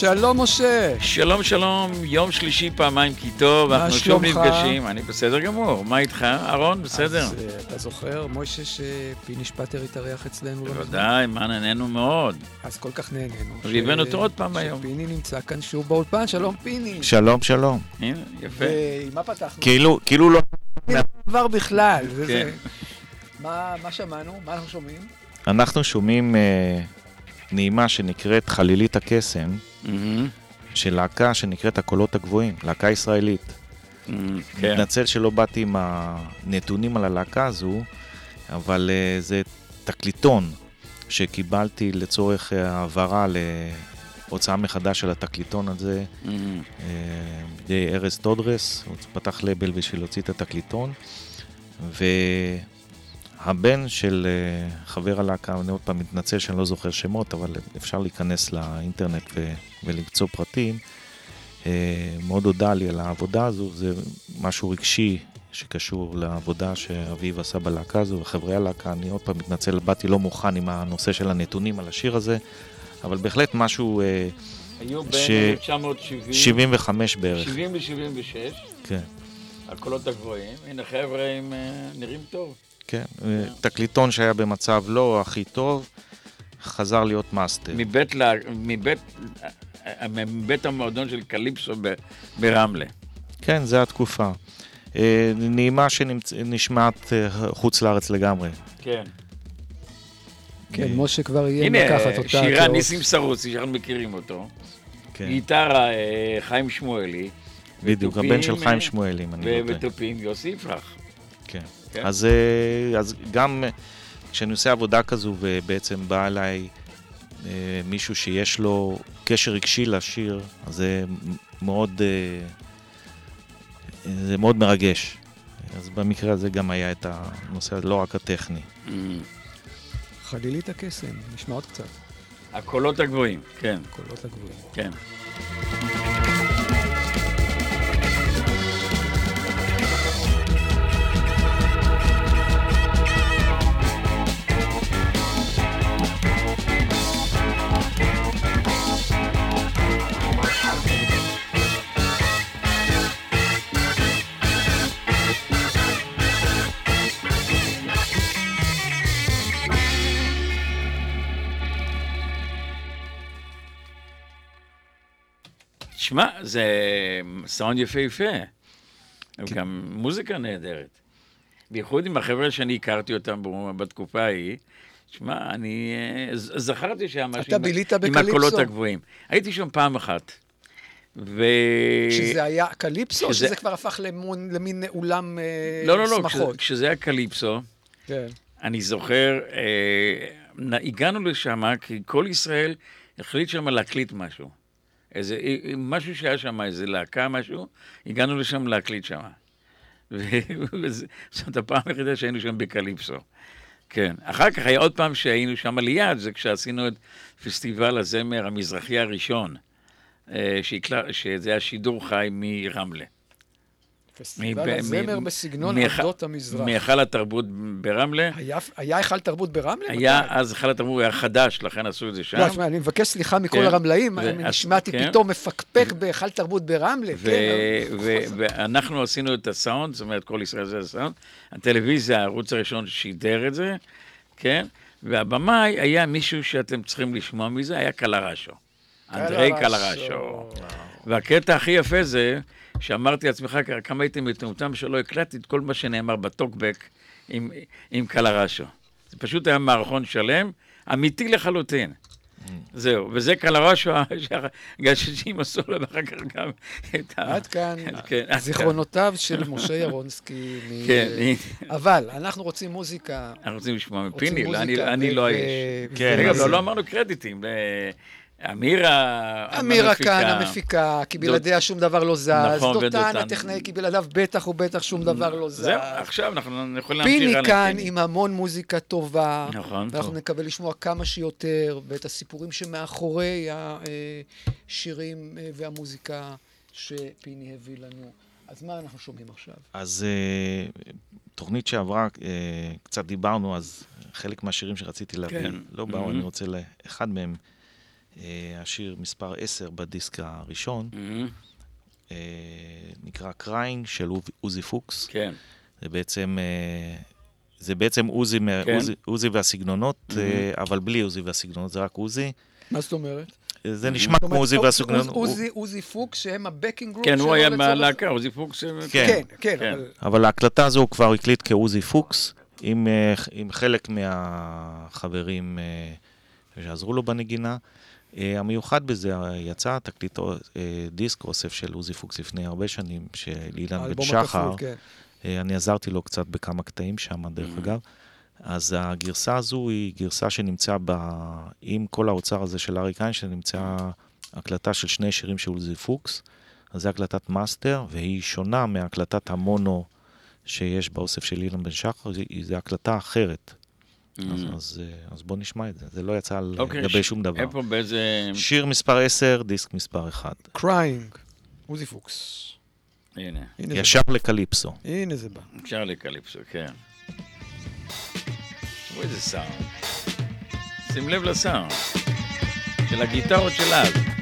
שלום, משה. שלום, שלום, יום שלישי פעמיים כי טוב, אנחנו שוב נפגשים. אני בסדר גמור. מה איתך, אהרון? בסדר. אז uh, אתה זוכר, מוישה, שפיני שפטר התארח אצלנו? בוודאי, מה נהנינו מאוד. אז כל כך נהנינו. והבאנו אותו עוד פעם היום. שפיני נמצא כאן שוב באולפן, שלום פיני. שלום, שלום. הנה, יפה. ועם מה פתחנו? כאילו, כאילו לא... דבר בכלל. כן. מה שמענו? מה אנחנו שומעים? אנחנו שומעים אה, נעימה שנקראת חלילית הקסם. של להקה שנקראת הקולות הגבוהים, להקה ישראלית. כן. מתנצל שלא באתי עם הנתונים על הלהקה הזו, אבל uh, זה תקליטון שקיבלתי לצורך העברה להוצאה מחדש של התקליטון הזה בידי ארז טודרס, הוא פתח לבל בשביל להוציא את התקליטון. ו... הבן של uh, חבר הלהקה, אני עוד פעם מתנצל שאני לא זוכר שמות, אבל אפשר להיכנס לאינטרנט ו- ולמצוא פרטים. Uh, מאוד הודה לי על העבודה הזו, זה משהו רגשי שקשור לעבודה שאביב עשה בלהקה הזו, וחברי הלהקה, אני עוד פעם מתנצל, באתי לא מוכן עם הנושא של הנתונים על השיר הזה, אבל בהחלט משהו... Uh, היו בין ש... 1970... 75 בערך. 70 ל-76. כן. הקולות הגבוהים. הנה חבר'ה, הם נראים טוב. כן, תקליטון שהיה במצב לא הכי טוב, חזר להיות מאסטר. מבית, לה, מבית, מבית המועדון של קליפסו ברמלה. כן, זו התקופה. אה, נעימה שנשמעת אה, חוץ לארץ לגמרי. כן. כן, משה כבר יהיה לקחת אותה. הנה, שירה ניסים סרוסי, שאנחנו מכירים אותו. כן. גיטרה אה, חיים שמואלי. בדיוק, הבן של חיים שמואלי, אם אני לא טועה. ותופים יוסי יפרח. כן. כן. אז, אה, אז גם כשאני עושה עבודה כזו ובעצם בא אליי אה, מישהו שיש לו קשר רגשי לשיר, אז זה מאוד, אה, זה מאוד מרגש. אז במקרה הזה גם היה את הנושא, לא רק הטכני. Mm. חלילית הקסם, נשמע עוד קצת. הקולות הגבוהים, כן. הקולות הגבוהים. כן. שמע, זה סאונד יפהפה. כן. גם מוזיקה נהדרת. בייחוד עם החבר'ה שאני הכרתי אותם בתקופה ההיא. שמע, אני אה, זכרתי שהיה משהו עם, עם הקולות הגבוהים. הייתי שם פעם אחת. ו... שזה היה קליפסו, או שזה כבר הפך למון, למין אולם שמחות? לא, לא, לא, כשזה, כשזה היה קליפסו, כן. אני זוכר, אה, הגענו לשם, כי כל ישראל החליט שם להקליט משהו. איזה, אה, משהו שהיה שם, איזה להקה, משהו, הגענו לשם להקליט שם. וזאת הפעם היחידה שהיינו שם בקליפסו. כן. אחר כך היה עוד פעם שהיינו שם ליד, זה כשעשינו את פסטיבל הזמר המזרחי הראשון, אה, שזה היה שידור חי מרמלה. פסטיבל הזמר בסגנון עבדות המזרח. מהיכל התרבות ברמלה. היה היכל תרבות ברמלה? היה, אז היכל התרבות היה חדש, לכן עשו את זה שם. לא, אני מבקש סליחה מכל כן. הרמלאים, נשמעתי כן. פתאום מפקפק בהיכל תרבות ברמלה. ואנחנו עשינו את הסאונד, זאת אומרת, כל ישראל זה הסאונד. הטלוויזיה, הערוץ הראשון שידר את זה, כן? והבמאי היה מישהו שאתם צריכים לשמוע מזה, היה קלרשו. אנדרי קלרשו. והקטע הכי יפה זה... שאמרתי לעצמך כמה הייתם מטומטם שלא הקלטתי את כל מה שנאמר בטוקבק עם, עם קלרשו. זה פשוט היה מערכון שלם, אמיתי לחלוטין. זהו, וזה קלרשו, שהגששים עשו לו ואחר כך גם את ה... עד כאן כן, זיכרונותיו של משה ירונסקי. כן. אבל אנחנו רוצים מוזיקה. אנחנו רוצים לשמוע מפיני, אני לא האיש. כן, אגב, לא אמרנו קרדיטים. אמירה אמירה כאן המפיקה, כי בלעדיה שום דבר לא זז. נכון, דותן הטכנאי, כי בלעדיו בטח ובטח שום דבר לא זז. זהו, עכשיו אנחנו יכולים להמשיך פיני כאן עם המון מוזיקה טובה. נכון. ואנחנו נקווה לשמוע כמה שיותר, ואת הסיפורים שמאחורי השירים אה, והמוזיקה שפיני הביא לנו. אז מה אנחנו שומעים עכשיו? אז uh, תוכנית שעברה, קצת דיברנו, אז חלק מהשירים שרציתי להביא, כן. לא באו, mm-hmm. אני רוצה לאחד מהם. אה, השיר מספר 10 בדיסק הראשון, mm-hmm. נקרא Crying של עוזי פוקס. כן. זה בעצם... אה, זה בעצם עוזי, כן. עוזי, עוזי והסגנונות, mm-hmm. אבל בלי עוזי והסגנונות, זה רק עוזי. מה זאת אומרת? זה נשמע כמו עוזי והסגנונות. עוזי פוקס, שהם ה backing group כן, הוא היה מהלהקה, עוזי פוקס. כן, כן. כן. אבל ההקלטה הזו הוא כבר הקליט כעוזי פוקס, עם חלק מהחברים שעזרו לו בנגינה. אה, המיוחד בזה, יצא תקליט אה, דיסק אוסף של עוזי פוקס לפני הרבה שנים, של אילן בן שחר. כן. אה, אני עזרתי לו קצת בכמה קטעים שם, דרך mm-hmm. אגב. אז הגרסה הזו היא גרסה שנמצאה ב... עם כל האוצר הזה של אריק איינשטיין, נמצאה הקלטה של שני שירים של עוזי פוקס. אז זו הקלטת מאסטר, והיא שונה מהקלטת המונו שיש באוסף של אילן בן שחר, זו הקלטה אחרת. אז, mm. אז, אה, אז בוא נשמע את זה, זה לא יצא על okay, אוקיי, גבי ש... שום דבר. איפה, באיזה... שיר מספר 10, דיסק מספר 1. Crying, עוזי פוקס. הנה. הנה ישר לקליפסו. הנה זה בא. ישר לקליפסו, כן. תראו איזה סאונד. שים לב לסאונד. של הגיטרות של אז.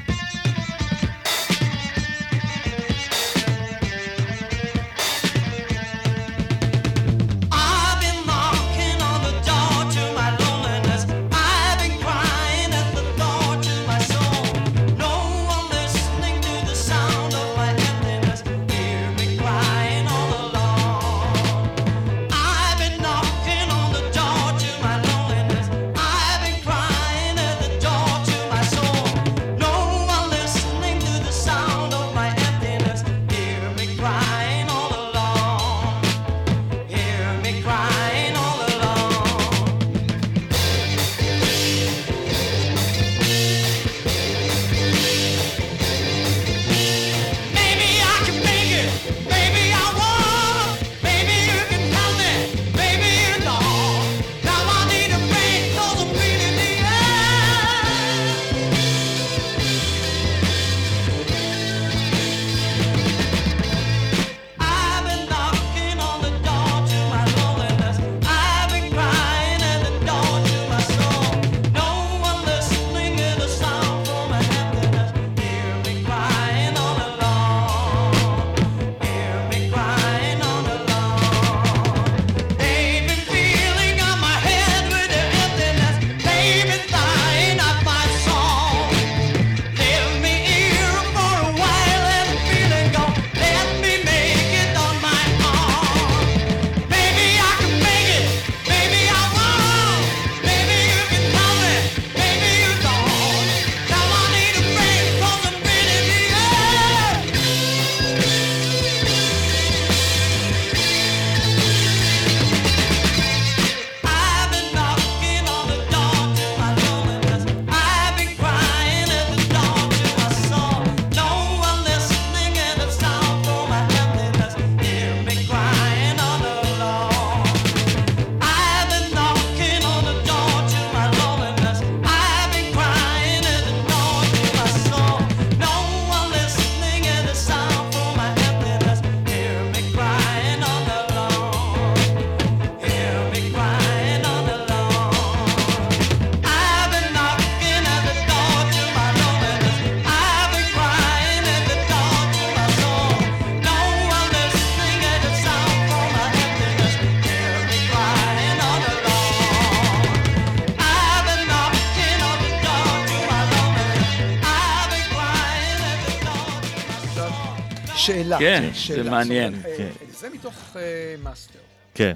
שאלה. כן, שאלה. זה מעניין. זאת, כן. זה מתוך uh, מאסטר. כן.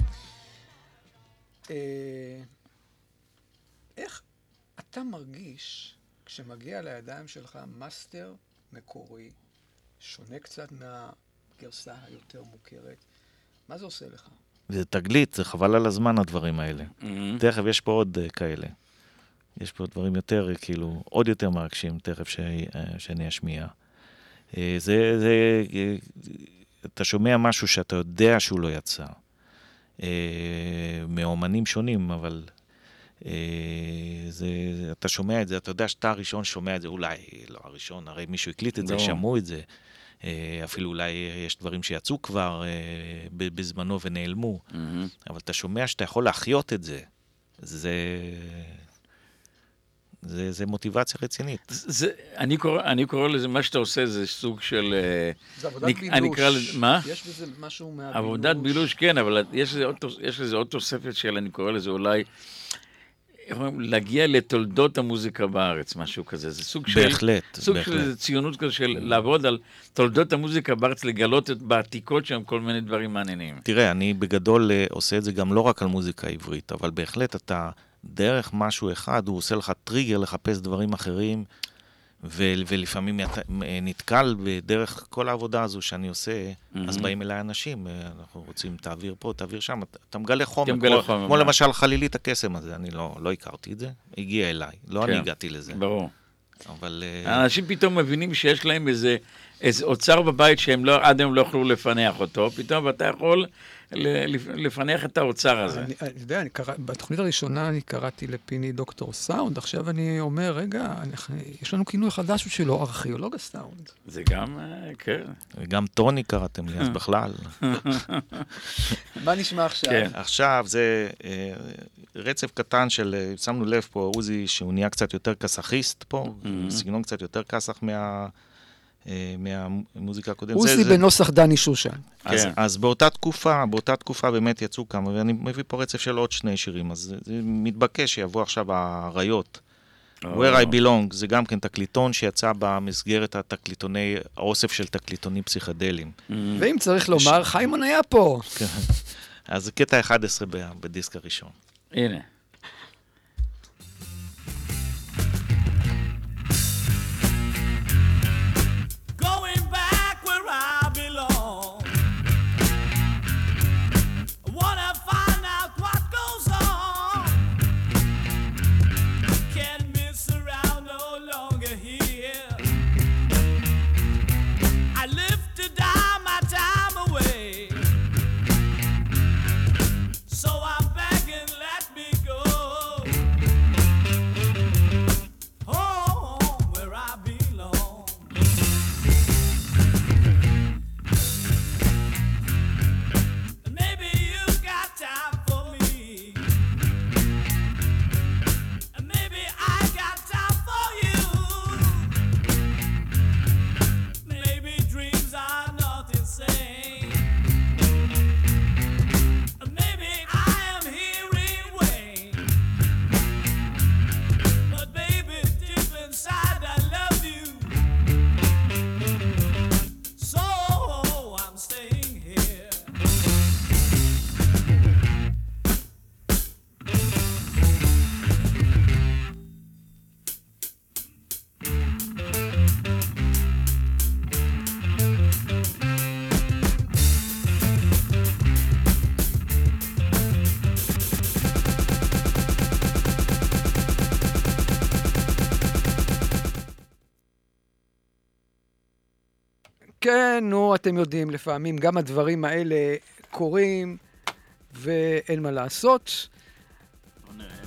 Uh, איך אתה מרגיש כשמגיע לידיים שלך מאסטר מקורי, שונה קצת מהגרסה היותר מוכרת, מה זה עושה לך? זה תגלית, זה חבל על הזמן הדברים האלה. Mm-hmm. תכף יש פה עוד uh, כאלה. יש פה דברים יותר, כאילו, עוד יותר מרגשים, תכף ש... uh, שאני אשמיע. Uh, זה, זה, uh, אתה שומע משהו שאתה יודע שהוא לא יצא. Uh, מאומנים שונים, אבל זה, אתה שומע את זה, אתה יודע שאתה הראשון שומע את זה, אולי לא הראשון, הרי מישהו הקליט את זה, לא. שמעו את זה. אה, אפילו אולי יש דברים שיצאו כבר אה, בזמנו ונעלמו, mm-hmm. אבל אתה שומע שאתה יכול להחיות את זה. זה... זה, זה מוטיבציה רצינית. זה, אני, קורא, אני קורא לזה, מה שאתה עושה זה סוג של... אה, זה עבודת נק, בילוש. אני אקרא לזה, מה? יש בזה משהו מהבילוש. עבודת בילוש, כן, אבל יש לזה עוד, יש לזה עוד תוספת של, אני קורא לזה אולי להגיע לתולדות המוזיקה בארץ, משהו כזה. זה סוג של... בהחלט, סוג בהחלט. של ציונות כזה של לעבוד על תולדות המוזיקה בארץ, לגלות בעתיקות שם כל מיני דברים מעניינים. תראה, אני בגדול אה, עושה את זה גם לא רק על מוזיקה עברית, אבל בהחלט אתה, דרך משהו אחד, הוא עושה לך טריגר לחפש דברים אחרים. ו- ולפעמים נתקל בדרך כל העבודה הזו שאני עושה, mm-hmm. אז באים אליי אנשים, אה, אנחנו רוצים, תעביר פה, תעביר שם, אתה מגלה חומר, כמו, חומר כמו למשל חלילית הקסם הזה, אני לא, לא הכרתי את זה, הגיע אליי, לא כן, אני הגעתי לזה. ברור. אבל... אה, אנשים פתאום מבינים שיש להם איזה, איזה אוצר בבית שהם לא, עד היום לא יכלו לפענח אותו, פתאום אתה יכול לפענח את האוצר הזה. אני, אני יודע, אני קרא, בתוכנית הראשונה אני קראתי לפיני דוקטור סאונד, עכשיו אני אומר, רגע, אני, יש לנו כינוי חדש בשבילו, ארכיאולוג הסאונד. זה גם, אה, כן. וגם טוני קראתם לי, אז בכלל. מה נשמע עכשיו? כן, עכשיו זה אה, רצף קטן של, אה, שמנו לב פה, עוזי, שהוא נהיה קצת יותר כסאחיסט פה, mm-hmm. סגנון קצת יותר כסח מה... אה, מהמוזיקה הקודמת. עוזי בנוסח דני שושן. אז, כן. אז באותה תקופה, באותה תקופה באמת יצאו כמה, ואני מביא פה רצף של עוד שני שירים, אז זה, זה מתבקש שיבוא עכשיו האריות. Oh. Where I Belong, זה גם כן תקליטון שיצא במסגרת התקליטוני, האוסף של תקליטונים פסיכדליים. Mm. ואם צריך לומר, ש... חיימון היה פה. כן. אז זה קטע 11 בדיסק הראשון. הנה. אתם יודעים, לפעמים גם הדברים האלה קורים ואין מה לעשות.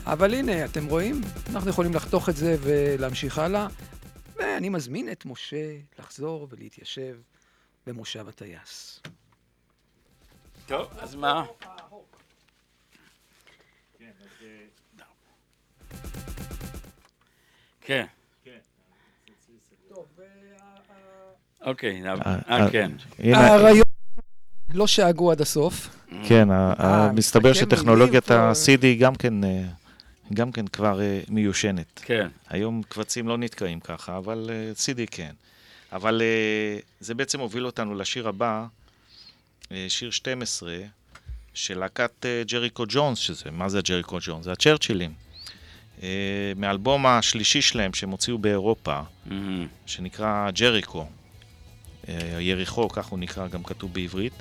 אבל הנה, אתם רואים? אנחנו יכולים לחתוך את זה ולהמשיך הלאה. ואני מזמין את משה לחזור ולהתיישב במושב הטייס. טוב, אז מה? כן. אוקיי, אה, אה, אה כן. האריות לא שאגו עד הסוף. כן, אה, מסתבר שטכנולוגיית ה-CD גם כן... גם כן כבר מיושנת. כן. היום קבצים לא נתקעים ככה, אבל CD כן. אבל אה, זה בעצם הוביל אותנו לשיר הבא, אה, שיר 12, של להקת אה, ג'ריקו ג'ונס, שזה, מה זה ג'ריקו ג'ונס? זה הצ'רצ'ילים. מאלבום השלישי שלהם שהם הוציאו באירופה, mm-hmm. שנקרא ג'ריקו. יריחו, כך הוא נקרא, גם כתוב בעברית.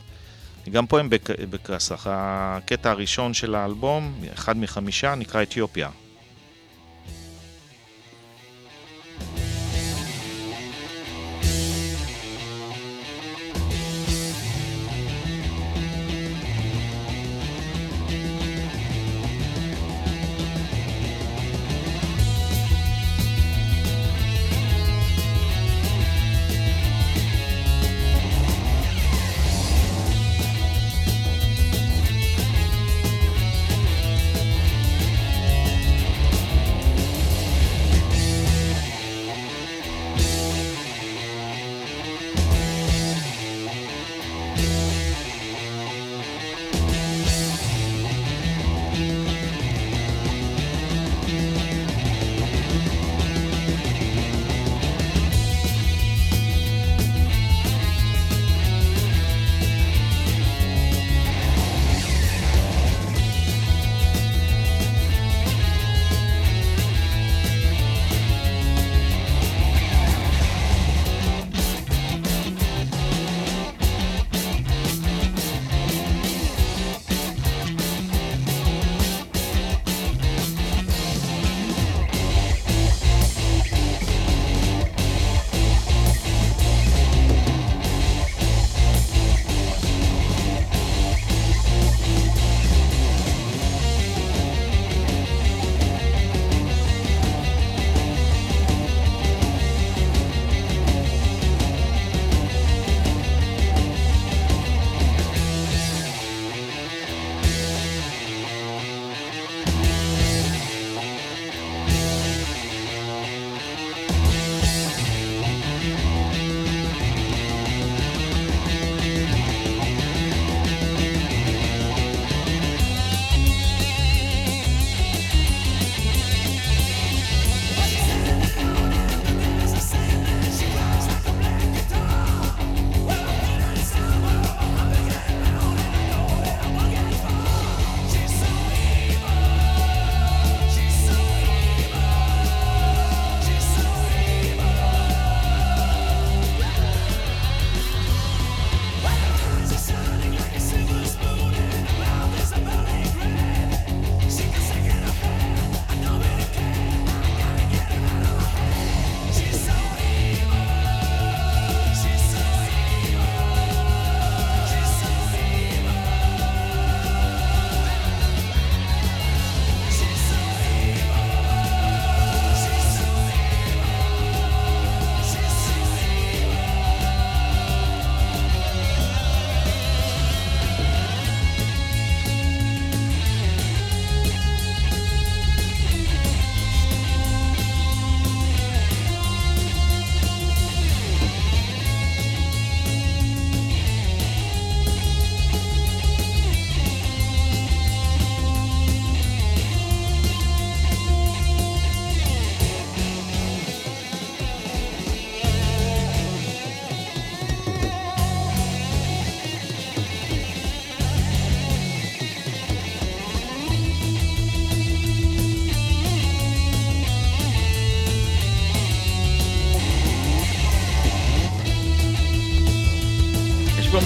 גם פה הם בכסח. הקטע הראשון של האלבום, אחד מחמישה, נקרא אתיופיה.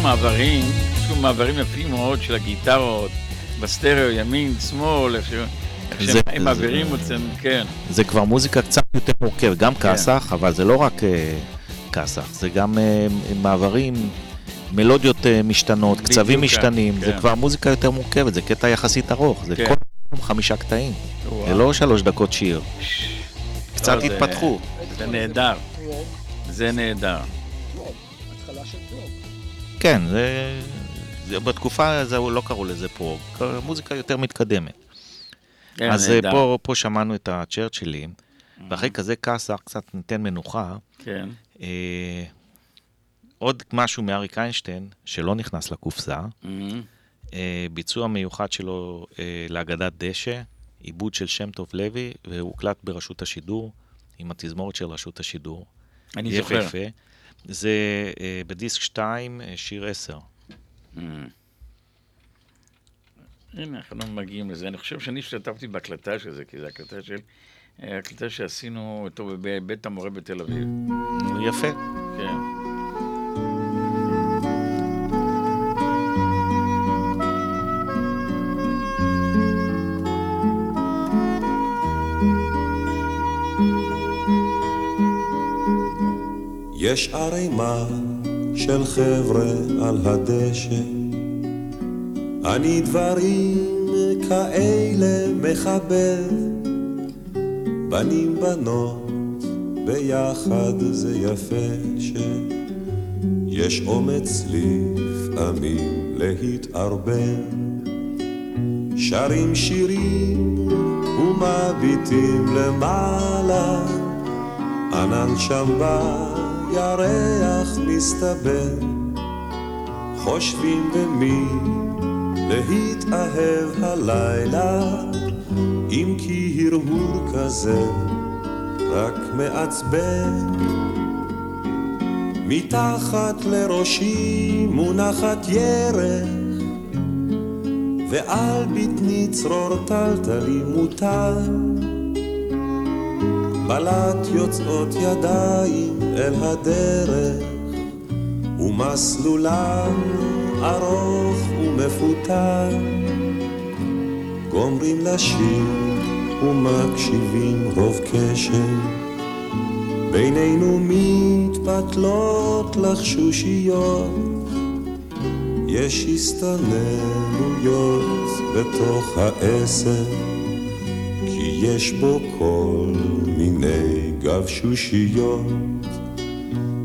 מעברים, יש פה מעברים יפים מאוד של הגיטרות, בסטריאו, ימין, שמאל, איך שהם מעבירים אותם, כן. זה כבר מוזיקה קצת יותר מורכבת, גם כן. כסח, אבל זה לא רק אה, כסח, זה גם אה, מעברים, מלודיות אה, משתנות, קצבים כן, משתנים, זה כבר מוזיקה יותר מורכבת, זה קטע יחסית ארוך, זה כל חמישה קטעים, זה לא שלוש דקות שיר. קצת לא, התפתחו. זה נהדר, זה נהדר. כן, זה, זה, בתקופה הזו לא קראו לזה פרוג, מוזיקה יותר מתקדמת. כן, אז אה, פה, פה שמענו את הצ'רצ'ילים, mm-hmm. ואחרי כזה כסח קצת ניתן מנוחה. כן. אה, עוד משהו מאריק איינשטיין, שלא נכנס לקופסה, mm-hmm. אה, ביצוע מיוחד שלו אה, להגדת דשא, עיבוד של שם טוב לוי, והוא הוקלט ברשות השידור, עם התזמורת של רשות השידור. אני זוכר. יפה. זה אה, בדיסק 2, אה, שיר 10. Mm. הנה, אנחנו מגיעים לזה. אני חושב שאני השתתפתי בהקלטה של זה, כי זו הקלטה של... אה, הקלטה שעשינו אותו בבית המורה בתל אביב. יפה. כן. יש ערימה של חבר'ה על הדשא, אני דברים כאלה מחבר, בנים בנות ביחד זה יפה שיש אומץ לפעמים להתערבב, שרים שירים ומביטים למעלה, ענן שם בא ירח מסתבר, חושבים במי להתאהב הלילה, אם כי הרהור כזה רק מעצבן. מתחת לראשי מונחת ירך, ועל בטני צרור טלטלי מוטל. בלט יוצאות ידיים אל הדרך, ומסלולם ארוך ומפותל. גומרים לשיר ומקשיבים רוב קשב, בינינו מתפתלות לחשושיות, יש הסתננויות בתוך העשר. יש בו כל מיני גבשושיות,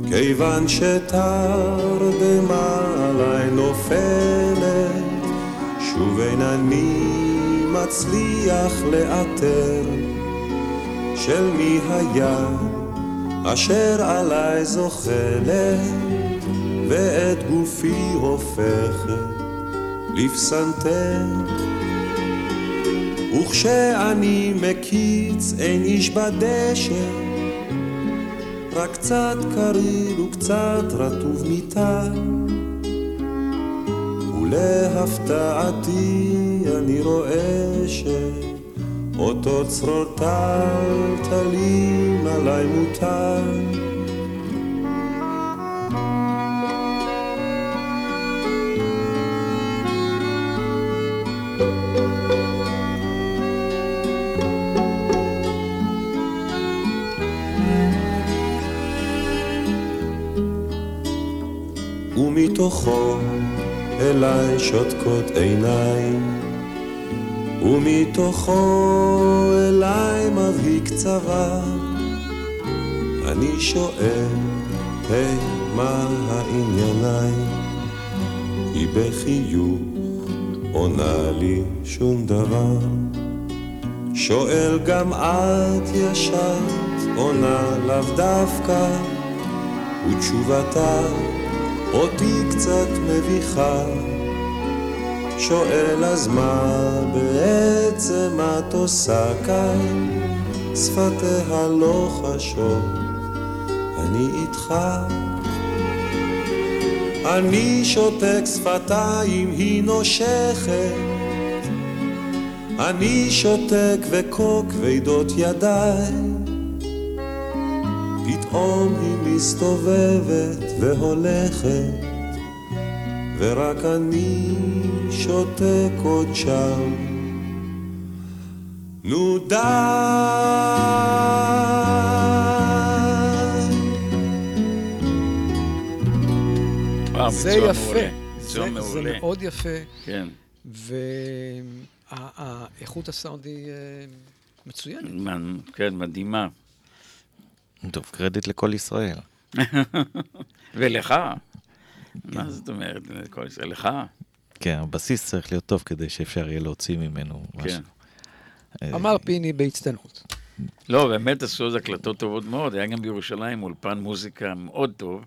כיוון שתרדמה עליי נופלת, שוב אין אני מצליח לאתר של מי היה אשר עליי זוחלת, ואת גופי הופכת לפסנתר. וכשאני מקיץ אין איש בדשא, רק קצת קריר וקצת רטוב מטל. ולהפתעתי אני רואה שאותו צרור טלטלים עליי מוטל. מתוכו אליי שותקות עיניים, ומתוכו אליי מבהיק צבא. אני שואל, היי, מה הענייניי? היא בחיוך עונה לי שום דבר. שואל גם את ישרת, עונה לאו דווקא, ותשובתה אותי קצת מביכה. שואל אז מה בעצם את עושה כאן? שפתיה לא חשות, אני איתך. אני שותק שפתיים, היא נושכת. אני שותק וכה כבדות ידיי. פתאום היא מסתובבת והולכת, ורק אני שותק עוד שם. נו די. זה יפה, זה, זה מאוד יפה. כן. והאיכות הסאונד היא אה, מצוינת. כן, מדהימה. טוב, קרדיט לכל ישראל. ולך. מה זאת אומרת, לכל ישראל? לך. כן, הבסיס צריך להיות טוב כדי שאפשר יהיה להוציא ממנו משהו. כן. אה, אמר פיני בהצטנות. לא, באמת עשו איזה הקלטות טובות מאוד. היה גם בירושלים אולפן מוזיקה מאוד טוב,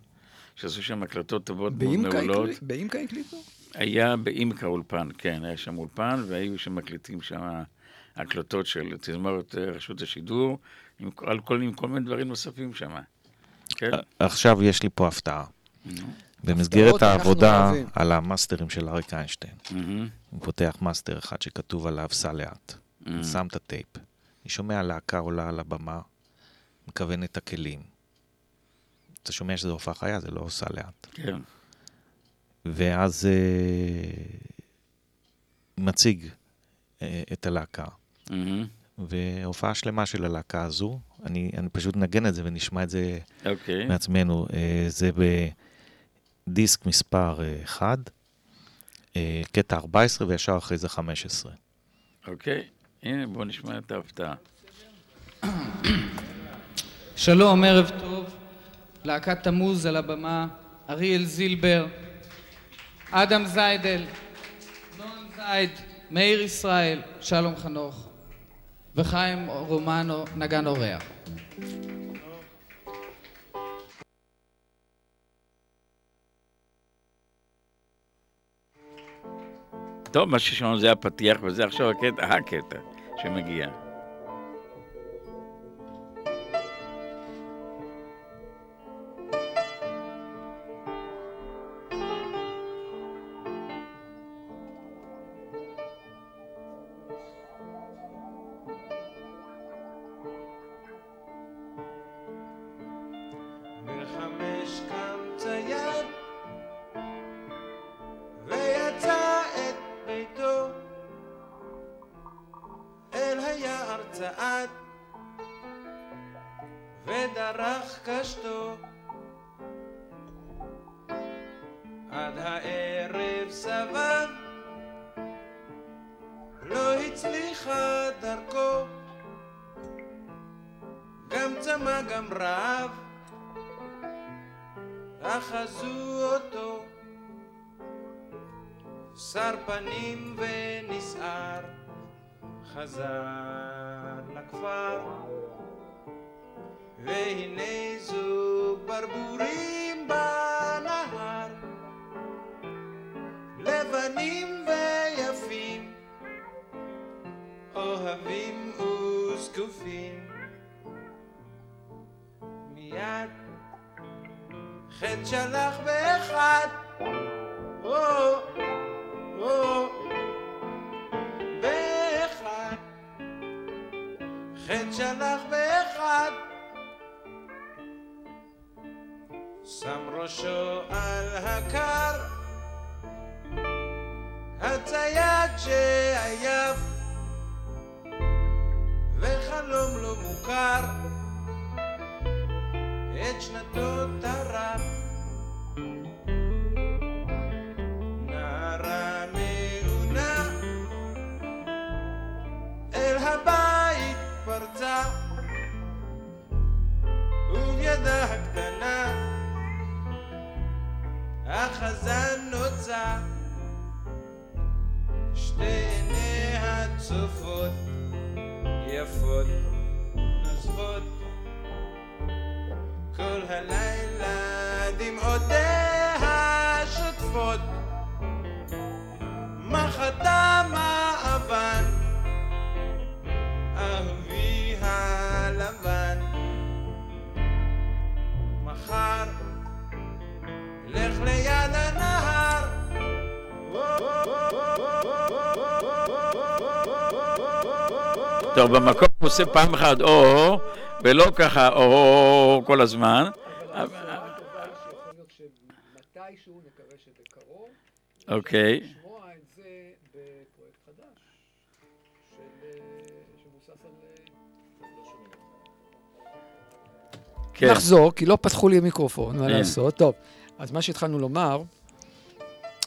שעשו שם הקלטות טובות מאוד מעולות. באימקה הקליטו? היה באימקה אולפן, כן, היה שם אולפן, והיו שם מקליטים שם הקלטות של תזמורת אה, רשות השידור, עם, על כל, עם כל מיני דברים נוספים שם. כן. עכשיו יש לי פה הפתעה. במסגרת העבודה על המאסטרים של אריק איינשטיין, הוא פותח מאסטר אחד שכתוב עליו סע לאט. שם את הטייפ. אני שומע להקה עולה על הבמה, מכוון את הכלים. אתה שומע שזו הופעה חיה, זה לא סע לאט. כן. ואז אה, מציג אה, את הלהקה. Mm-hmm. והופעה שלמה של הלהקה הזו, אני, אני פשוט נגן את זה ונשמע את זה okay. אוקיי. מעצמנו. אה, זה בדיסק מספר 1, אה, אה, קטע 14 וישר אחרי זה 15. אוקיי, okay. הנה בואו נשמע את ההפתעה. שלום, ערב טוב. להקת תמוז על הבמה, אריאל זילבר, אדם זיידל, נון זייד, מאיר ישראל, שלום חנוך. וחיים רומנו נגן אורח. טוב, מה ששמענו זה הפתיח, וזה עכשיו הקטע, הקטע שמגיע. יד. חטא שלח באחד, או, או, באחד. חטא שלח באחד. שם ראשו על הקר, הצייד שעייף, וחלום לא מוכר. вічно тут раб. נערה פרצה. ובידה הקטנה. החזן נוצה. שתי עיניה צופות יפות נוזבות כל הלילה דמעותיה שוטפות מחתם האבן טוב, במקום הוא עושה פעם אחת או, ולא ככה או כל הזמן. אוקיי. כן. נחזור, כי לא פתחו לי מיקרופון, מה לעשות. טוב, אז מה שהתחלנו לומר,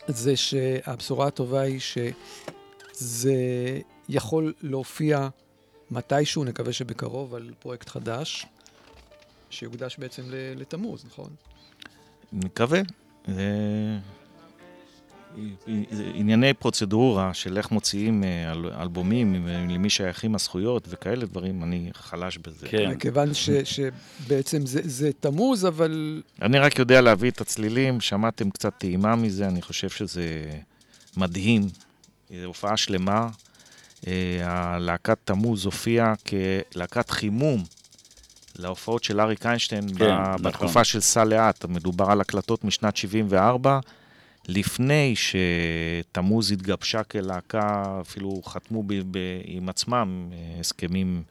זה שהבשורה הטובה היא שזה יכול להופיע מתישהו, נקווה שבקרוב, על פרויקט חדש, שיוקדש בעצם לתמוז, נכון? נקווה. ענייני פרוצדורה של איך מוציאים אה, אלבומים, למי שייכים הזכויות וכאלה דברים, אני חלש בזה. כן. מכיוון ש, שבעצם זה, זה תמוז, אבל... אני רק יודע להביא את הצלילים, שמעתם קצת טעימה מזה, אני חושב שזה מדהים. זו הופעה שלמה. הלהקת תמוז הופיעה כלהקת חימום להופעות של אריק איינשטיין כן, נכון. בתקופה של סע לאט, מדובר על הקלטות משנת 74, לפני שתמוז התגבשה כלהקה, אפילו חתמו ב, ב, עם עצמם אה, הסכמים.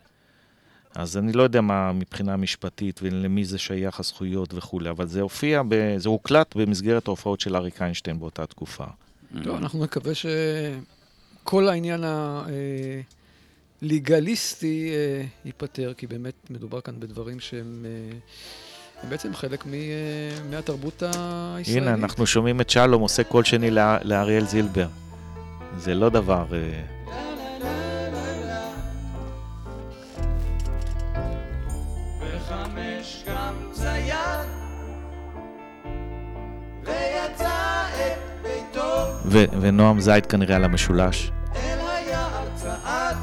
אז אני לא יודע מה מבחינה משפטית ולמי זה שייך הזכויות וכולי, אבל זה הופיע, ב, זה הוקלט במסגרת ההופעות של אריק איינשטיין באותה תקופה. לא, אנחנו נקווה שכל העניין הליגליסטי אה, ייפתר, כי באמת מדובר כאן בדברים שהם... הם בעצם חלק מ, מהתרבות הישראלית. הנה, אנחנו שומעים את שלום עושה קול שני לאריאל זילבר. זה לא דבר... ונועם זייד כנראה על המשולש. אל היער צעד,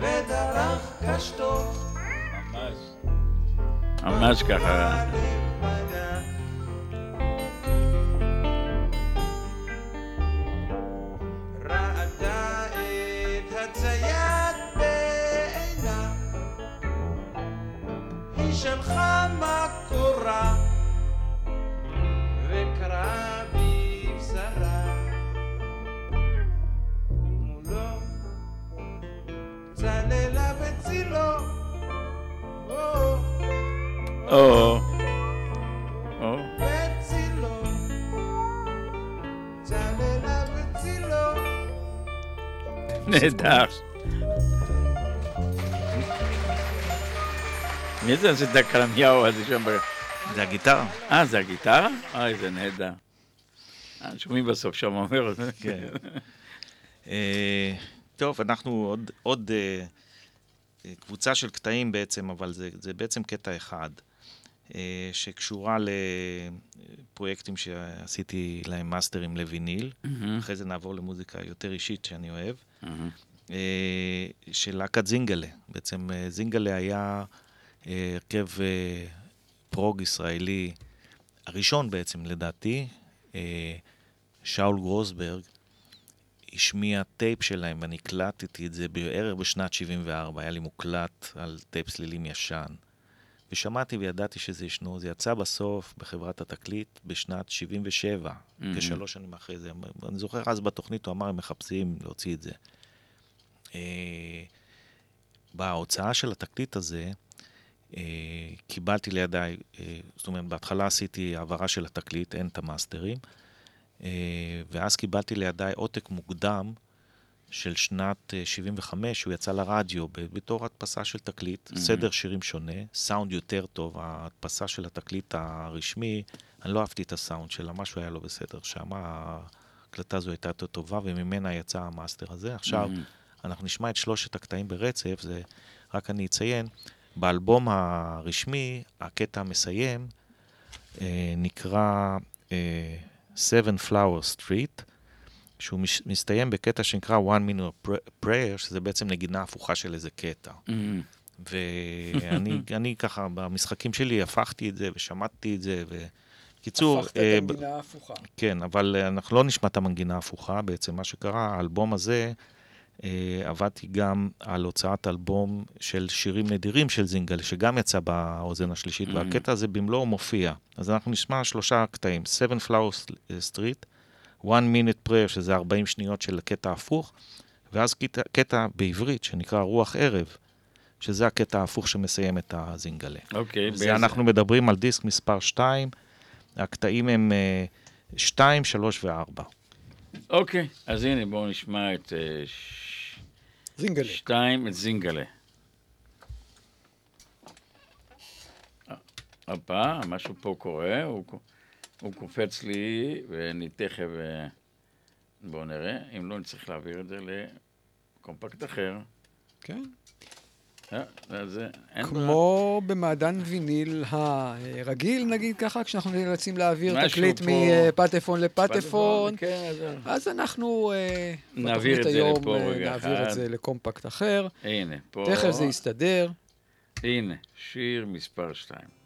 ודרך קשתו ממש ככה. או. או. נהדר. מי זה עושה את הקרמיהו הזה שם? זה הגיטרה. אה, זה הגיטרה? אוי, זה נהדר. אה, שומעים בסוף שם אומר. כן. אה, טוב, אנחנו עוד אה, קבוצה של קטעים בעצם, אבל זה בעצם קטע אחד. אה, שקשורה לפרויקטים שעשיתי להם מאסטרים לויניל. Mm-hmm. אחרי זה נעבור למוזיקה יותר אישית שאני אוהב. Mm-hmm. של להקת זינגלה. בעצם אה, זינגלה היה הרכב פרוג ישראלי הראשון בעצם, לדעתי. שאול גרוסברג השמיע טייפ שלהם, ואני הקלטתי את זה בערך בשנת 74, היה לי מוקלט על טייפ סלילים ישן. ושמעתי וידעתי שזה ישנו, זה יצא בסוף בחברת התקליט בשנת 77, mm-hmm. כשלוש שנים אחרי זה. אני זוכר אז בתוכנית הוא אמר, הם מחפשים להוציא את זה. אה, בהוצאה של התקליט הזה, אה, קיבלתי לידיי, אה, זאת אומרת, בהתחלה עשיתי העברה של התקליט, אין את המאסטרים, אה, ואז קיבלתי לידיי עותק מוקדם של שנת 75, אה, הוא יצא לרדיו בתור הדפסה של תקליט, mm-hmm. סדר שירים שונה, סאונד יותר טוב, ההדפסה של התקליט הרשמי, אני לא אהבתי את הסאונד שלה, משהו היה לא בסדר שם, ההקלטה הזו הייתה יותר טובה, וממנה יצא המאסטר הזה. עכשיו, mm-hmm. אנחנו נשמע את שלושת הקטעים ברצף, זה, רק אני אציין, באלבום הרשמי, הקטע המסיים אה, נקרא אה, Seven Flower Street, שהוא מש, מסתיים בקטע שנקרא One Minute Prayer, שזה בעצם נגינה הפוכה של איזה קטע. Mm-hmm. ואני ככה, במשחקים שלי הפכתי את זה ושמעתי את זה, וקיצור... הפכת אה, את המנגינה ההפוכה. כן, אבל אנחנו לא נשמע את המנגינה ההפוכה, בעצם מה שקרה, האלבום הזה, אה, עבדתי גם על הוצאת אלבום של שירים נדירים של זינגל, שגם יצא באוזן השלישית, mm-hmm. והקטע הזה במלואו מופיע. אז אנחנו נשמע שלושה קטעים, Seven Flower Street, one minute prayer, שזה 40 שניות של הקטע ההפוך, ואז קטע, קטע בעברית שנקרא רוח ערב, שזה הקטע ההפוך שמסיים את הזינגלה. אוקיי, okay, באיזה... אנחנו מדברים על דיסק מספר 2, הקטעים הם 2, uh, 3 ו-4. אוקיי, okay, אז הנה בואו נשמע את... Uh, ש... זינגלה. 2, את זינגלה. הופה, משהו פה קורה, הוא... הוא קופץ לי, ואני תכף... אה, בואו נראה, אם לא נצטרך להעביר את זה לקומפקט אחר. כן. אה, זה, כמו במעדן ויניל הרגיל, נגיד ככה, כשאנחנו נאלצים להעביר תקליט מפטפון לפטפון, כן, אז אנחנו נעביר את זה לפה רגע אחד. נעביר את זה לקומפקט אחר. הנה, פה... תכף זה יסתדר. הנה, שיר מספר 2.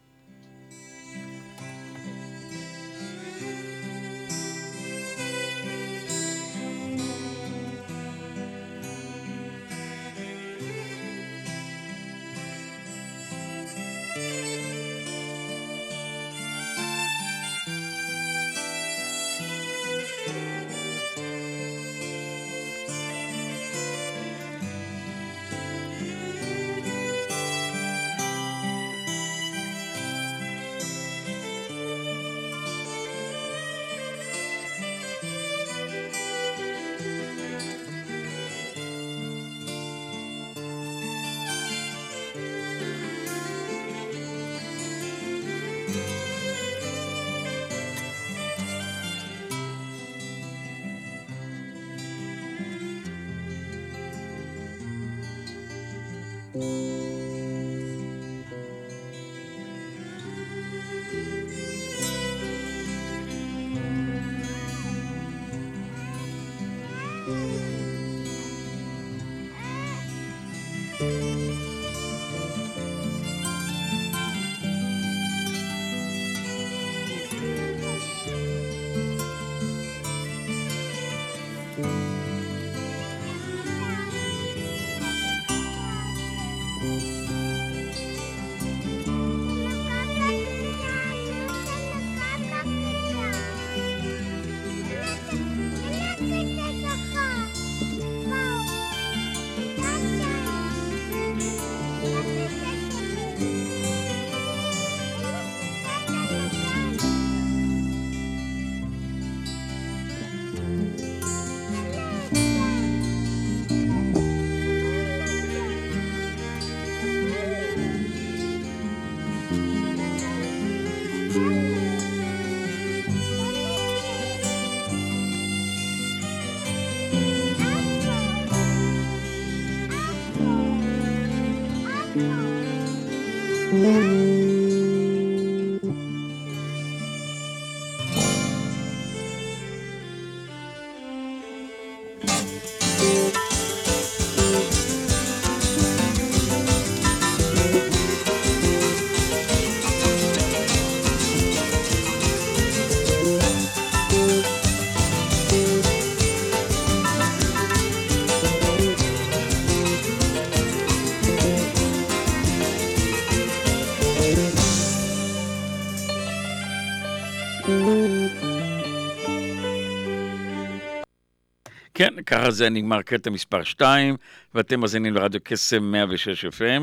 ככה זה נגמר קטע מספר 2, ואתם מאזינים לרדיו קסם 106 FM,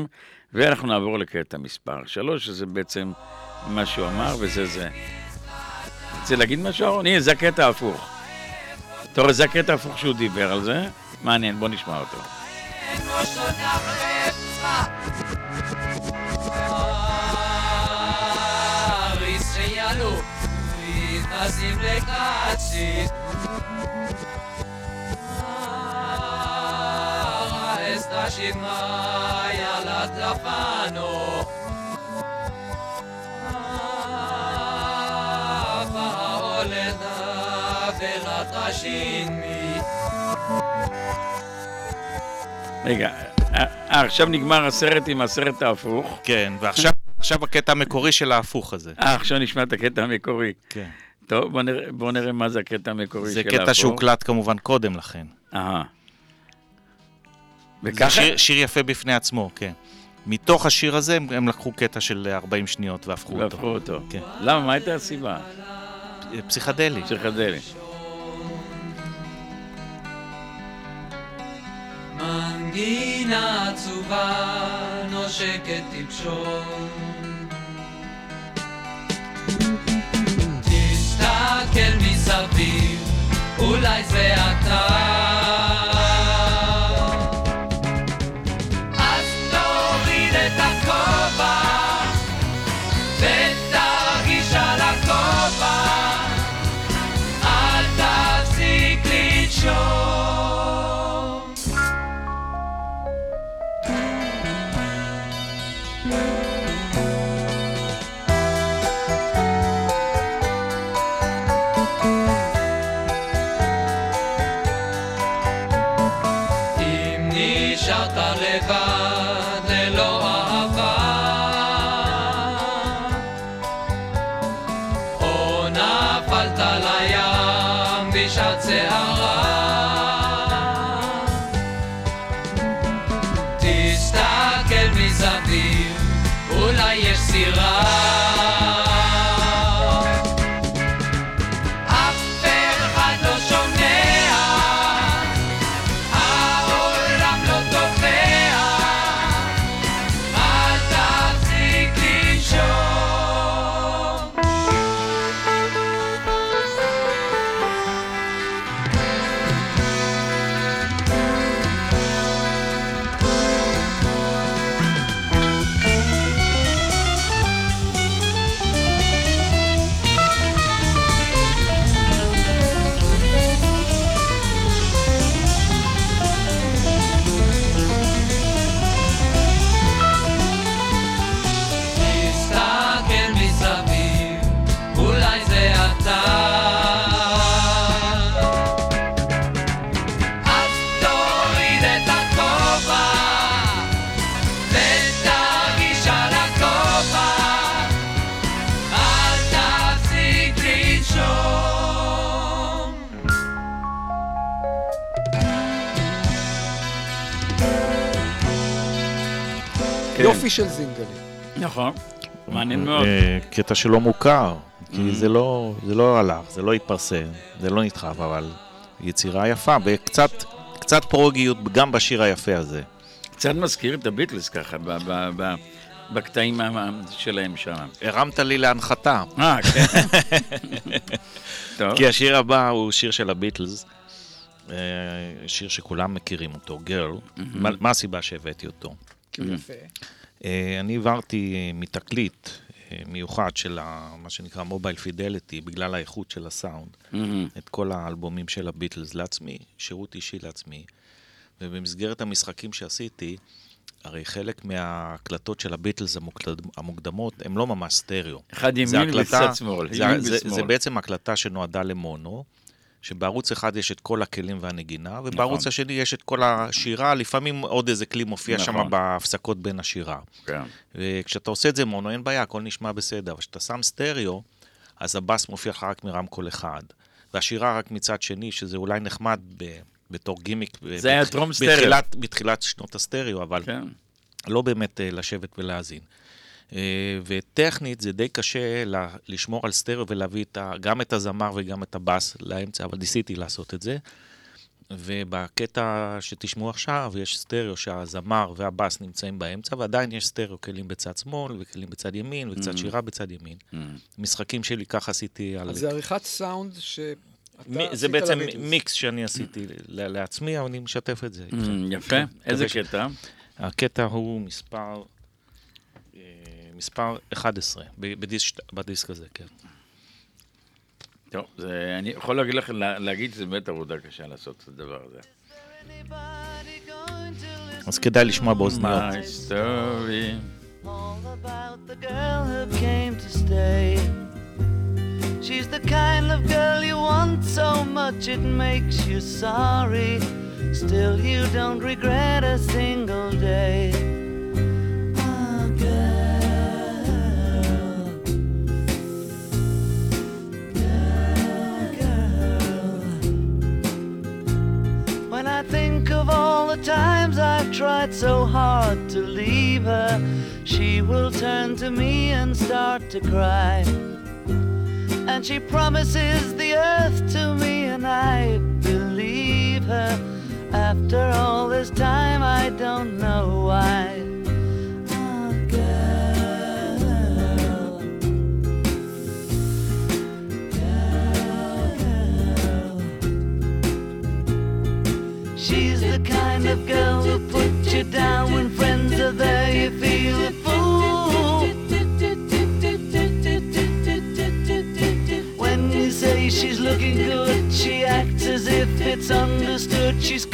ואנחנו נעבור לקטע מספר 3, שזה בעצם מה שהוא אמר, וזה זה. רוצה להגיד משהו, אהרון? הנה, זה הקטע ההפוך. אתה רואה, זה הקטע ההפוך שהוא דיבר על זה. מעניין, בוא נשמע אותו. נשים לקצית Shimaya la Trafano. רגע, עכשיו נגמר הסרט עם הסרט ההפוך. כן, ועכשיו עכשיו הקטע המקורי של ההפוך הזה. אה, עכשיו נשמע את הקטע המקורי. כן. טוב, בוא נראה, בוא נראה מה זה הקטע המקורי של ההפוך. זה קטע שהוקלט כמובן קודם לכן. אהה. וככה... שיר, שיר יפה בפני עצמו, כן. מתוך השיר הזה הם, הם לקחו קטע של 40 שניות והפכו אותו. והפכו אותו. כן. למה? מה הייתה הסיבה? פסיכדלי. פסיכדלי. מנגינה עצובה נושקת טיפשון תסתכל מסביב, אולי זה אתה קטע שלא מוכר, כי זה לא, זה לא הלך, זה לא התפרסם, זה לא נדחף, אבל יצירה יפה, וקצת קצת פרוגיות גם בשיר היפה הזה. קצת מזכיר את הביטלס ככה, בקטעים שלהם שם. הרמת לי להנחתה. אה, כן. כי השיר הבא הוא שיר של הביטלס, אה, שיר שכולם מכירים אותו, גרל. מה הסיבה שהבאתי אותו? כי הוא יפה. אה, אני העברתי מתקליט מיוחד של מה שנקרא מובייל פידליטי, בגלל האיכות של הסאונד, mm-hmm. את כל האלבומים של הביטלס לעצמי, שירות אישי לעצמי. ובמסגרת המשחקים שעשיתי, הרי חלק מההקלטות של הביטלס המוקדמות הן לא ממש סטריאו. אחד ימין וצד שמאל. זה, זה, זה בעצם הקלטה שנועדה למונו, שבערוץ אחד יש את כל הכלים והנגינה, ובערוץ נכון. השני יש את כל השירה, לפעמים עוד איזה כלי מופיע נכון. שם בהפסקות בין השירה. כן. וכשאתה עושה את זה מונו, אין בעיה, הכל נשמע בסדר. אבל כשאתה שם סטריאו, אז הבאס מופיע לך רק מרמקול אחד, והשירה רק מצד שני, שזה אולי נחמד ב... בתור גימיק. זה בת... היה טרום סטריאו. בתחילת, בתחילת שנות הסטריאו, אבל כן. לא באמת uh, לשבת ולהאזין. Uh, וטכנית זה די קשה לשמור על סטריאו ולהביא את ה, גם את הזמר וגם את הבאס לאמצע, אבל ניסיתי לעשות את זה. ובקטע שתשמעו עכשיו, יש סטריאו שהזמר והבאס נמצאים באמצע, ועדיין יש סטריאו כלים בצד שמאל, וכלים בצד ימין, וקצת mm. שירה בצד ימין. Mm. משחקים שלי, ככה עשיתי על... אז זה עריכת סאונד ש... זה בעצם מיקס שאני עשיתי לעצמי, אבל אני משתף את זה. Mm, יפה. איזה קטע? הקטע הוא מספר... אה, מספר 11 בדיסק הזה, כן. טוב, זה, אני יכול להגיד לך, להגיד שזה באמת עבודה קשה לעשות את הדבר הזה. אז כדאי לשמוע באוזניות. My story. All about the girl who came to stay. She's the kind of girl you want so much it makes you sorry. Still, you don't regret a single day. Will turn to me and start to cry. And she promises the earth to me, and I believe her. After all this time, I don't know why. Oh, girl, girl. She's the kind of girl who puts you down when friends are there. You looking good, she acts as if it's understood. She's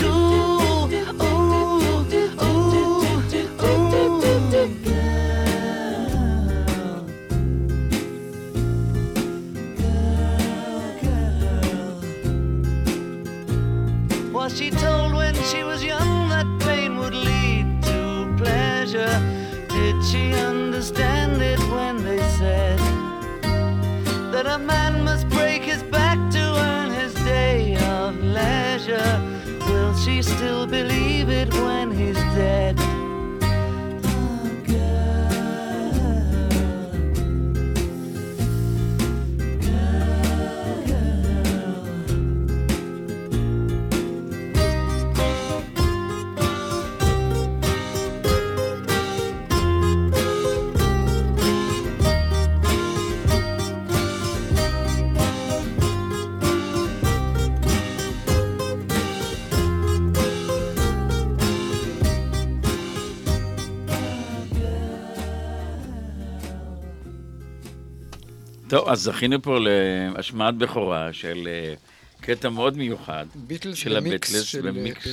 טוב, אז זכינו פה להשמעת בכורה של אה, קטע מאוד מיוחד. ביטלס של הביטלס במיקס.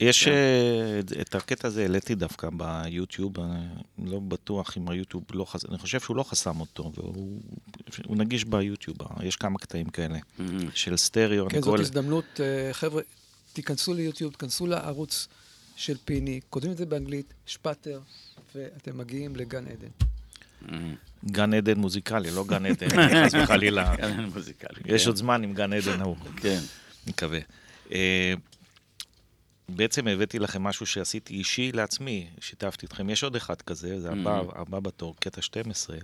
יש כן. אה, את הקטע הזה העליתי דווקא ביוטיוב, אני לא בטוח אם היוטיוב לא חסם, אני חושב שהוא לא חסם אותו, והוא נגיש ביוטיוב, יש כמה קטעים כאלה mm-hmm. של סטריאו. כן, זאת הזדמנות, אה, חבר'ה, תיכנסו ליוטיוב, תיכנסו לערוץ של פיני, כותבים את זה באנגלית, שפאטר, ואתם מגיעים לגן עדן. גן עדן מוזיקלי, לא גן עדן, חס וחלילה. גן עדן מוזיקלי. יש כן. עוד זמן עם גן עדן ההוא. כן. מקווה. אה, בעצם הבאתי לכם משהו שעשיתי אישי לעצמי, שיתפתי אתכם. יש עוד אחד כזה, זה הבא. הבא בתור, קטע 12.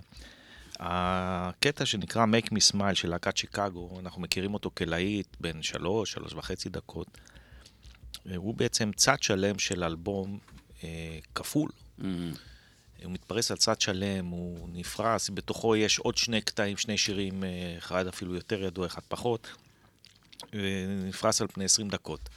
הקטע שנקרא Make Me Smile של להקת שיקגו, אנחנו מכירים אותו כלהיט בין שלוש, שלוש וחצי דקות. הוא בעצם צד שלם של אלבום אה, כפול. Mm-hmm. הוא מתפרס על צד שלם, הוא נפרס, בתוכו יש עוד שני קטעים, שני שירים, אה, אחד אפילו יותר ידוע, אחד פחות, ונפרס על פני 20 דקות.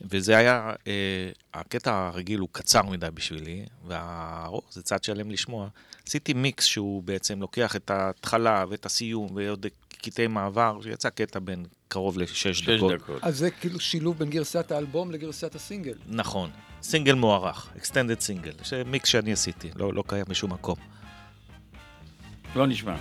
וזה היה, אה, הקטע הרגיל הוא קצר מדי בשבילי, והרוב זה צד שלם לשמוע. עשיתי מיקס שהוא בעצם לוקח את ההתחלה ואת הסיום ועוד קטעי מעבר, שיצא קטע בין קרוב לשש דקות. דקות. אז זה כאילו שילוב בין גרסת האלבום לגרסת הסינגל. נכון, סינגל מוארך, extended סינגל, מיקס שאני עשיתי, לא, לא קיים בשום מקום. לא נשמע.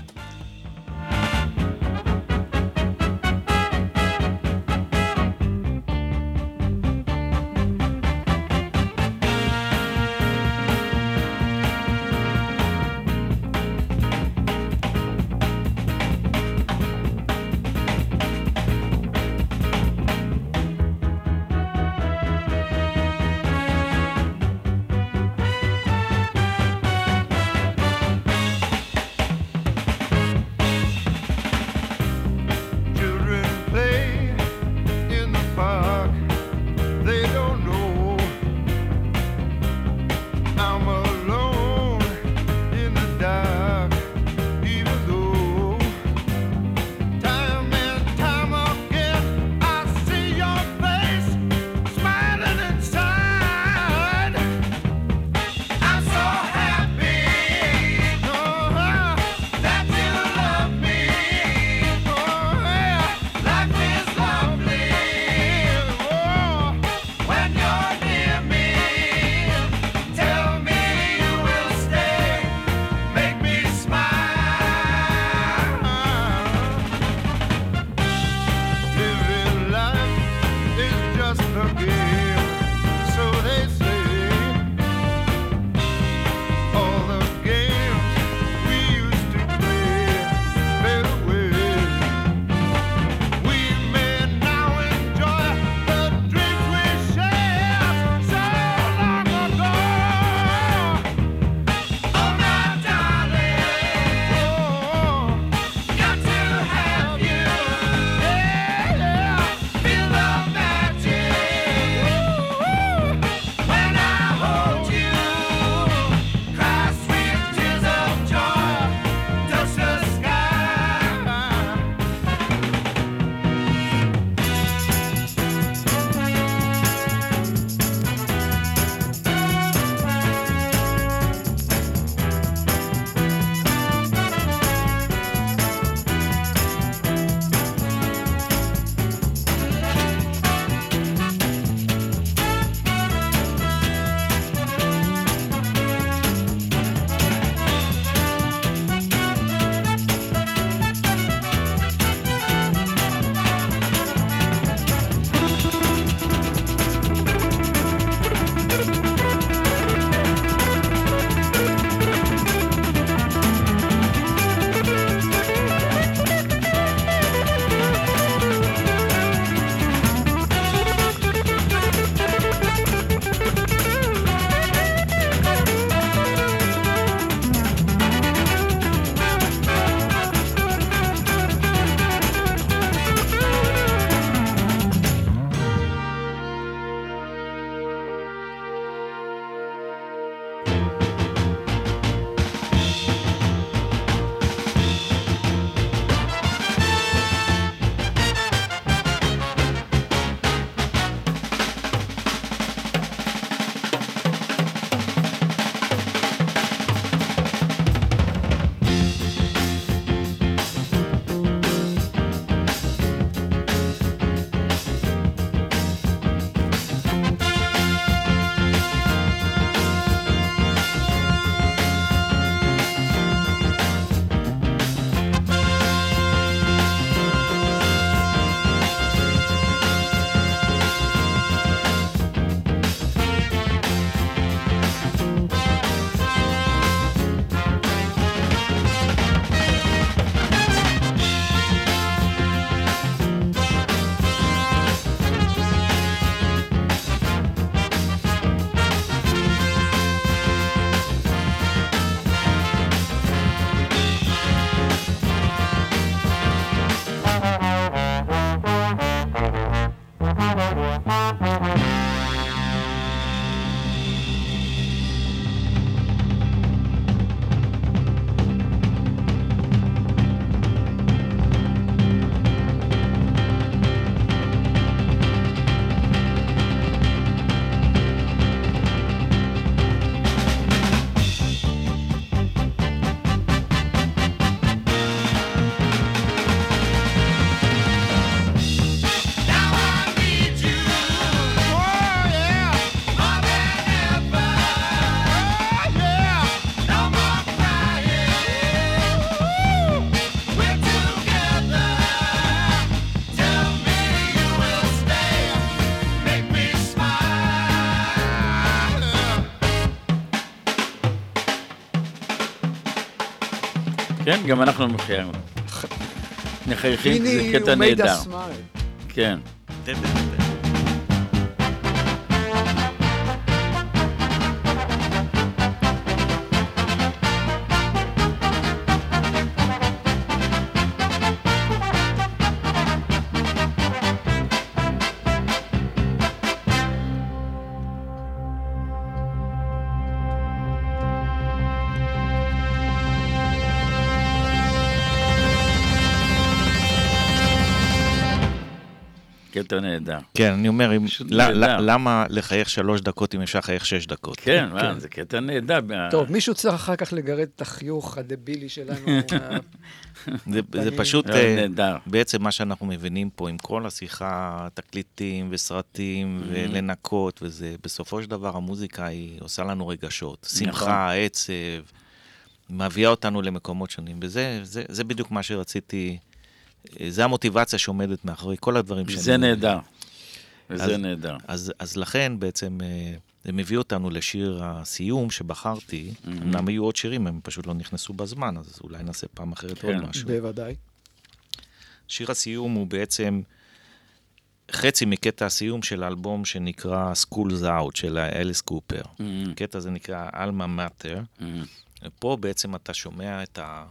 גם אנחנו מחייכים. מחייכים, זה קטע נהדר. כן. קטע נהדר. כן, אני אומר, למה לחייך שלוש דקות אם אפשר לחייך שש דקות? כן, כן. זה קטע נהדר. טוב, מישהו צריך אחר כך לגרד את החיוך הדבילי שלנו. זה פשוט, אה, בעצם מה שאנחנו מבינים פה עם כל השיחה, תקליטים וסרטים mm-hmm. ולנקות וזה, בסופו של דבר המוזיקה היא עושה לנו רגשות. נכון. שמחה, עצב, מביאה אותנו למקומות שונים, וזה בדיוק מה שרציתי... זה המוטיבציה שעומדת מאחורי כל הדברים שאני... זה נהדר. וזה נהדר. אז, אז לכן בעצם אה, זה מביא אותנו לשיר הסיום שבחרתי. Mm-hmm. אמנם היו עוד שירים, הם פשוט לא נכנסו בזמן, אז אולי נעשה פעם אחרת כן. עוד משהו. בוודאי. שיר הסיום הוא בעצם חצי מקטע הסיום של האלבום שנקרא Schools Out של אליס קופר. Mm-hmm. הקטע הזה נקרא Alma Matter. Mm-hmm. פה בעצם אתה שומע את ה...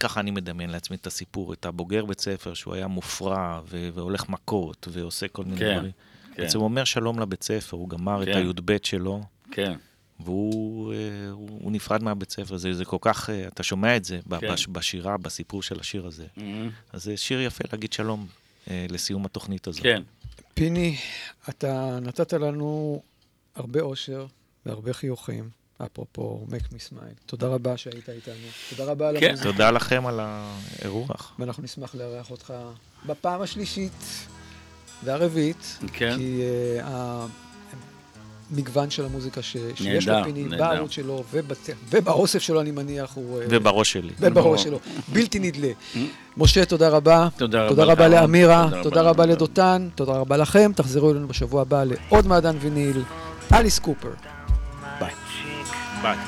ככה אני מדמיין לעצמי את הסיפור, את הבוגר בית ספר שהוא היה מופרע ו- והולך מכות ועושה כל מיני כן, דברים. כן. בעצם הוא אומר שלום לבית ספר, הוא גמר כן. את הי"ב שלו. כן. והוא אה, הוא, הוא נפרד מהבית ספר, זה, זה כל כך, אה, אתה שומע את זה כן. בש, בשירה, בסיפור של השיר הזה. Mm-hmm. אז זה שיר יפה להגיד שלום אה, לסיום התוכנית הזאת. כן. פיני, אתה נתת לנו הרבה אושר והרבה חיוכים. אפרופו make me smile. תודה רבה שהיית איתנו. תודה רבה על כן. המוזיקה. תודה לכם על האירוח. ואנחנו נשמח לארח אותך בפעם השלישית והרביעית. כן. כי uh, המגוון של המוזיקה ש... שיש לפיני, בערוץ שלו ובת... ובאוסף שלו, אני מניח, הוא... אה, ובראש שלי. ובראש שלו. בלתי נדלה. משה, תודה רבה. תודה רבה. תודה רבה לאמירה. תודה רבה לדותן. תודה רבה לכם. תחזרו אלינו בשבוע הבא לעוד מעדן ויניל. אליס קופר. back.